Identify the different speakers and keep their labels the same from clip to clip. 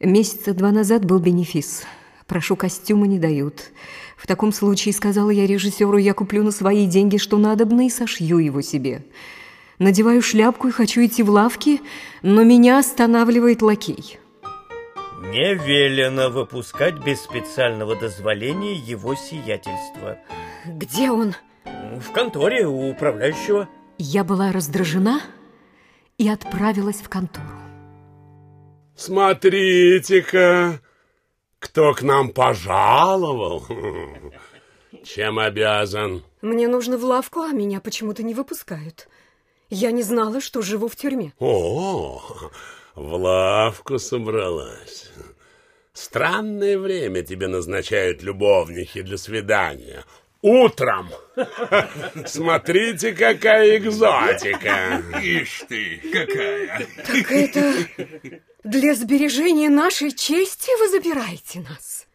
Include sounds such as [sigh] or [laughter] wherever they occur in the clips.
Speaker 1: Месяца два назад был бенефис. Прошу, костюмы не дают. В таком случае, сказала я режиссеру, я куплю на свои деньги, что надобно, и сошью его себе. Надеваю шляпку и хочу идти в лавки, но меня останавливает лакей.
Speaker 2: Не велено выпускать без специального дозволения его сиятельства.
Speaker 1: Где он?
Speaker 2: В конторе у управляющего.
Speaker 1: Я была раздражена и отправилась в контору.
Speaker 3: Смотрите-ка, кто к нам пожаловал. [laughs] Чем обязан?
Speaker 1: Мне нужно в лавку, а меня почему-то не выпускают. Я не знала, что живу в тюрьме.
Speaker 3: О, в лавку собралась. Странное время тебе назначают любовники для свидания. Утром. [laughs] Смотрите, какая экзотика.
Speaker 4: Ишь ты, какая.
Speaker 1: Так это для сбережения нашей чести вы запираете нас?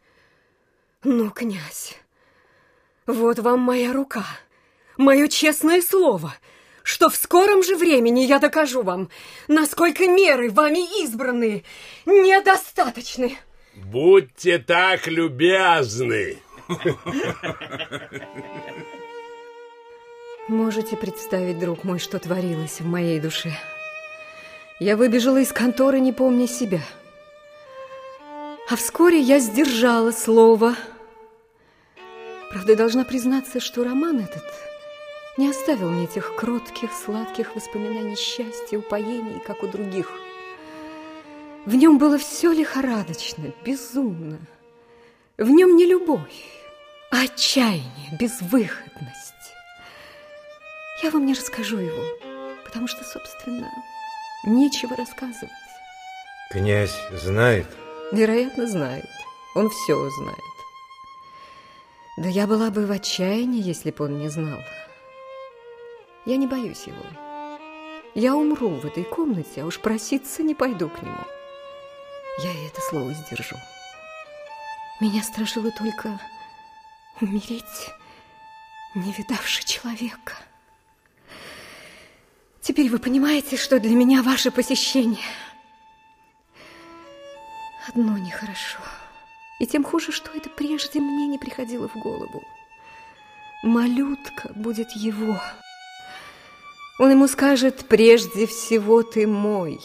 Speaker 1: Ну, князь, вот вам моя рука, мое честное слово, что в скором же времени я докажу вам, насколько меры вами избранные недостаточны.
Speaker 3: Будьте так любезны.
Speaker 1: Можете представить, друг мой, что творилось в моей душе? Я выбежала из конторы, не помня себя. А вскоре я сдержала слово. Правда, должна признаться, что роман этот не оставил мне тех кротких, сладких воспоминаний счастья, упоений, как у других. В нем было все лихорадочно, безумно. В нем не любовь, отчаяние, безвыходность. Я вам не расскажу его, потому что, собственно, нечего рассказывать.
Speaker 5: Князь знает?
Speaker 1: Вероятно, знает. Он все знает. Да я была бы в отчаянии, если бы он не знал. Я не боюсь его. Я умру в этой комнате, а уж проситься не пойду к нему. Я и это слово сдержу. Меня страшило только умереть, не видавши человека. Теперь вы понимаете, что для меня ваше посещение одно нехорошо. И тем хуже, что это прежде мне не приходило в голову. Малютка будет его. Он ему скажет, прежде всего ты мой.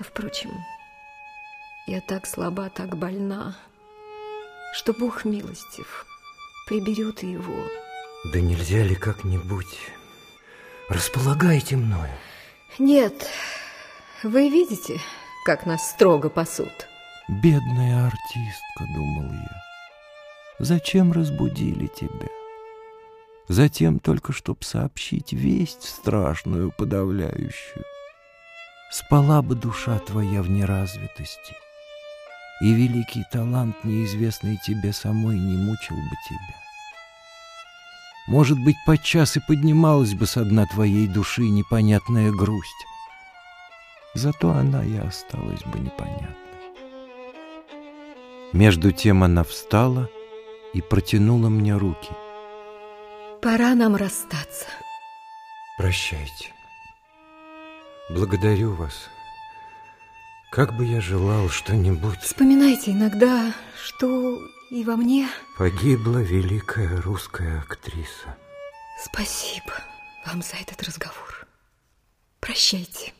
Speaker 1: А впрочем, я так слаба, так больна, что Бог милостив приберет его.
Speaker 5: Да нельзя ли как-нибудь? Располагайте мною.
Speaker 1: Нет, вы видите, как нас строго пасут.
Speaker 6: Бедная артистка, думал я. Зачем разбудили тебя? Затем только, чтоб сообщить весть страшную, подавляющую. Спала бы душа твоя в неразвитости, и великий талант, неизвестный тебе самой, не мучил бы тебя. Может быть, подчас и поднималась бы со дна твоей души непонятная грусть. Зато она и осталась бы непонятной. Между тем она встала и протянула мне руки.
Speaker 1: Пора нам расстаться.
Speaker 5: Прощайте. Благодарю вас. Как бы я желал что-нибудь...
Speaker 1: Вспоминайте иногда, что и во мне...
Speaker 5: Погибла великая русская актриса.
Speaker 1: Спасибо вам за этот разговор. Прощайте.